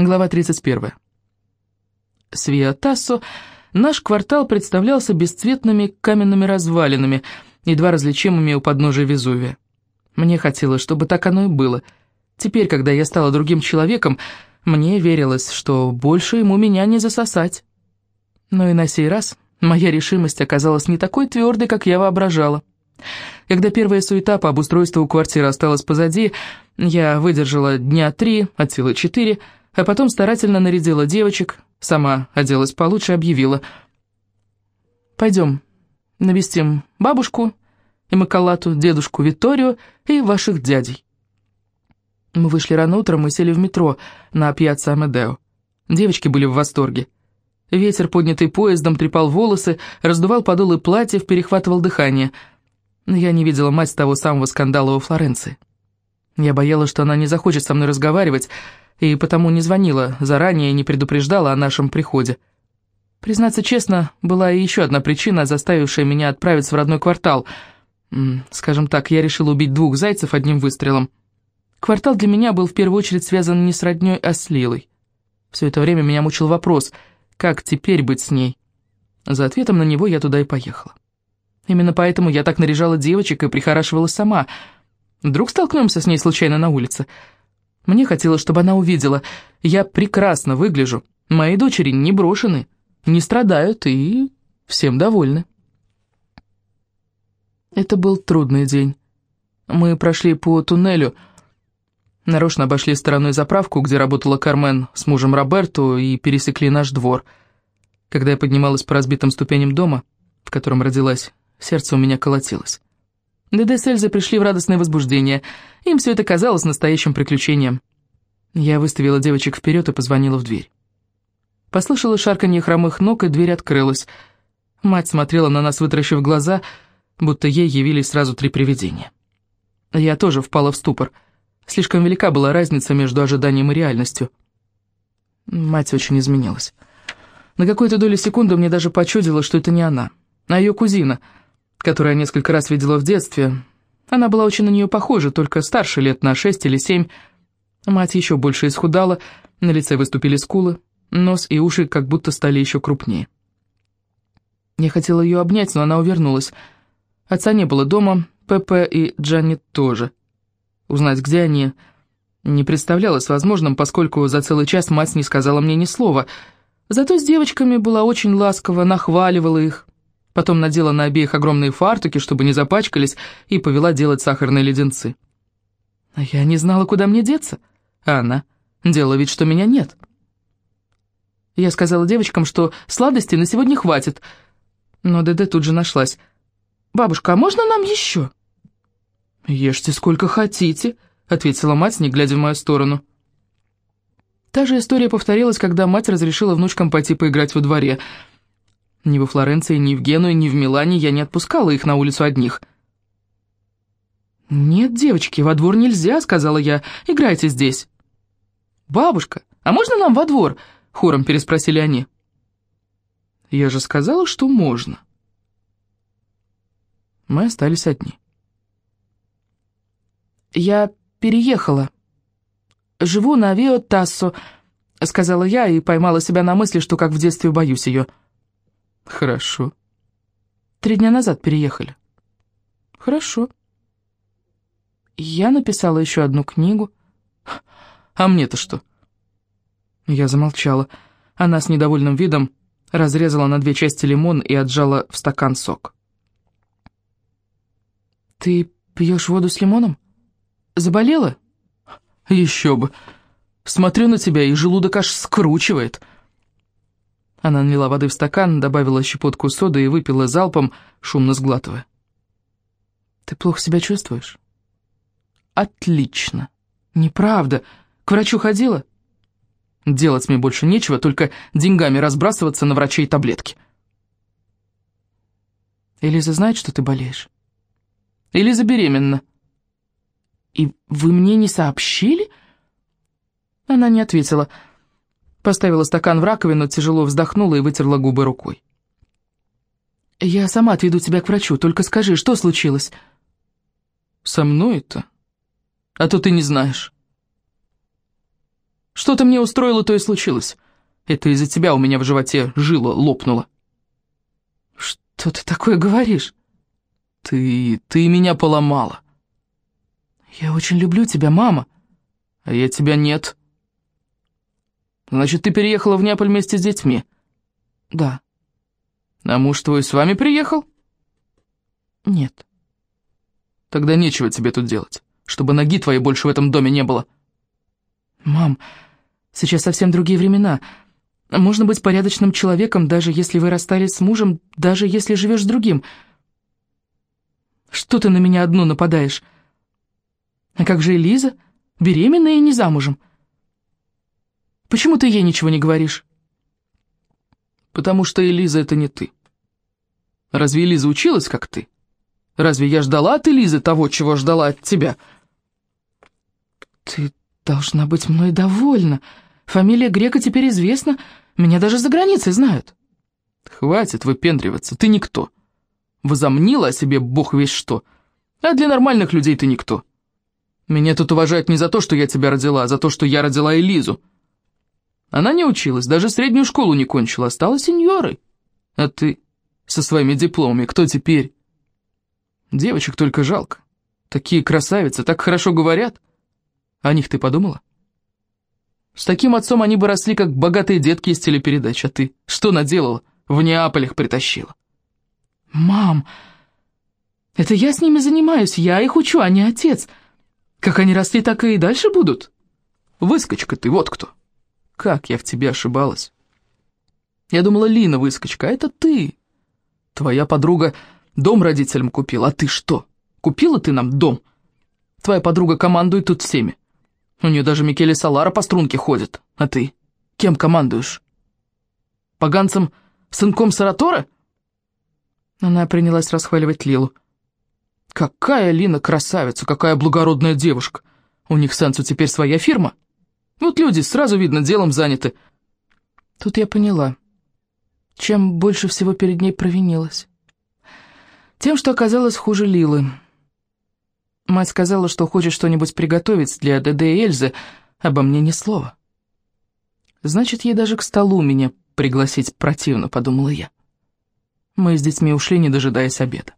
Глава 31. С Виатассо наш квартал представлялся бесцветными каменными развалинами, едва различимыми у подножия Везувия. Мне хотелось, чтобы так оно и было. Теперь, когда я стала другим человеком, мне верилось, что больше ему меня не засосать. Но и на сей раз моя решимость оказалась не такой твердой, как я воображала. Когда первая суета по обустройству квартиры осталась позади, я выдержала дня три, от силы четыре, а потом старательно нарядила девочек, сама оделась получше объявила. «Пойдем, навестим бабушку и Макалату, дедушку Виторию и ваших дядей». Мы вышли рано утром и сели в метро на пьяцца Амедео. Девочки были в восторге. Ветер, поднятый поездом, трепал волосы, раздувал подолы платьев, перехватывал дыхание. Я не видела мать того самого скандала во Флоренции. Я боялась, что она не захочет со мной разговаривать, и потому не звонила заранее и не предупреждала о нашем приходе. Признаться честно, была и еще одна причина, заставившая меня отправиться в родной квартал. Скажем так, я решила убить двух зайцев одним выстрелом. Квартал для меня был в первую очередь связан не с родней, а с Лилой. Все это время меня мучил вопрос, как теперь быть с ней. За ответом на него я туда и поехала. Именно поэтому я так наряжала девочек и прихорашивалась сама. Вдруг столкнемся с ней случайно на улице — мне хотелось, чтобы она увидела. Я прекрасно выгляжу. Мои дочери не брошены, не страдают и всем довольны. Это был трудный день. Мы прошли по туннелю, нарочно обошли стороной заправку, где работала Кармен с мужем Роберто, и пересекли наш двор. Когда я поднималась по разбитым ступеням дома, в котором родилась, сердце у меня колотилось. Деде с Эльзой пришли в радостное возбуждение. Им все это казалось настоящим приключением. Я выставила девочек вперед и позвонила в дверь. Послышала шарканье хромых ног, и дверь открылась. Мать смотрела на нас, вытаращив глаза, будто ей явились сразу три привидения. Я тоже впала в ступор. Слишком велика была разница между ожиданием и реальностью. Мать очень изменилась. На какую-то долю секунды мне даже почудило, что это не она, а ее кузина — которую я несколько раз видела в детстве. Она была очень на нее похожа, только старше лет на шесть или семь. Мать еще больше исхудала, на лице выступили скулы, нос и уши как будто стали еще крупнее. Я хотела ее обнять, но она увернулась. Отца не было дома, Пепе и Джанни тоже. Узнать, где они, не представлялось возможным, поскольку за целый час мать не сказала мне ни слова. Зато с девочками была очень ласкова, нахваливала их, Потом надела на обеих огромные фартуки, чтобы не запачкались, и повела делать сахарные леденцы. А я не знала, куда мне деться, а она делала вид, что меня нет. Я сказала девочкам, что сладости на сегодня хватит, но Деде тут же нашлась. «Бабушка, а можно нам еще?» «Ешьте сколько хотите», — ответила мать, не глядя в мою сторону. Та же история повторилась, когда мать разрешила внучкам пойти поиграть во дворе — ни во Флоренции, ни в Генуе, ни в Милане я не отпускала их на улицу одних. «Нет, девочки, во двор нельзя», — сказала я. «Играйте здесь». «Бабушка, а можно нам во двор?» — хором переспросили они. «Я же сказала, что можно». Мы остались одни. «Я переехала. Живу на Вио Тассо», — сказала я и поймала себя на мысли, что как в детстве боюсь ее. Хорошо. Три дня назад переехали. Хорошо. Я написала еще одну книгу. А мне-то что? Я замолчала. Она с недовольным видом разрезала на две части лимон и отжала в стакан сок. «Ты пьешь воду с лимоном? Заболела?» «Еще бы! Смотрю на тебя, и желудок аж скручивает!» Она налила воды в стакан, добавила щепотку соды и выпила залпом, шумно сглатывая. «Ты плохо себя чувствуешь?» «Отлично. Неправда. К врачу ходила?» «Делать мне больше нечего, только деньгами разбрасываться на врачей и таблетки». «Элиза знает, что ты болеешь?» «Элиза беременна». «И вы мне не сообщили?» Она не ответила. Поставила стакан в раковину, тяжело вздохнула и вытерла губы рукой. «Я сама отведу тебя к врачу, только скажи, что случилось?» «Со мной-то? А то ты не знаешь». Что ты мне устроила, то и случилось. Это из-за тебя у меня в животе жила лопнула». «Что ты такое говоришь?» «Ты... ты меня поломала». «Я очень люблю тебя, мама». «А я тебя нет». «Значит, ты переехала в Неаполь вместе с детьми?» «Да». «А муж твой с вами приехал?» «Нет». «Тогда нечего тебе тут делать, чтобы ноги твоей больше в этом доме не было». «Мам, сейчас совсем другие времена. Можно быть порядочным человеком, даже если вы расстались с мужем, даже если живешь с другим. Что ты на меня одну нападаешь? А как же Элиза? Беременная и не замужем. Почему ты ей ничего не говоришь?» «Потому что Элиза — это не ты. Разве Элиза училась, как ты? Разве я ждала от Элизы того, чего ждала от тебя?» «Ты должна быть мной довольна. Фамилия Грека теперь известна, меня даже за границей знают». «Хватит выпендриваться, ты никто. Возомнила о себе бог весь что. А для нормальных людей ты никто. Меня тут уважают не за то, что я тебя родила, а за то, что я родила Элизу. Она не училась, даже среднюю школу не кончила, а стала сеньорой. А ты со своими дипломами, кто теперь? Девочек только жалко. Такие красавицы, так хорошо говорят. О них ты подумала? С таким отцом они бы росли, как богатые детки из телепередач, а ты что наделала? В Неаполях притащила. «Мам, это я с ними занимаюсь, я их учу, а не отец. Как они росли, так и дальше будут». «Выскочка ты, вот кто». Как я в тебе ошибалась. Я думала, Лина выскочка, а это ты. Твоя подруга дом родителям купила, а ты что? Купила ты нам дом? Твоя подруга командует тут всеми. У нее даже Микеле Салара по струнке ходит. А ты? Кем командуешь? Поганцем сынком Саратора? Она принялась расхваливать Лилу. Какая Лина красавица, какая благородная девушка. У них с Энцу теперь своя фирма. Вот люди, сразу видно, делом заняты. Тут я поняла, чем больше всего перед ней провинилась. Тем, что оказалось хуже Лилы. Мать сказала, что хочет что-нибудь приготовить для ДД и Эльзы, обо мне ни слова. Значит, ей даже к столу меня пригласить противно, подумала я. Мы с детьми ушли, не дожидаясь обеда.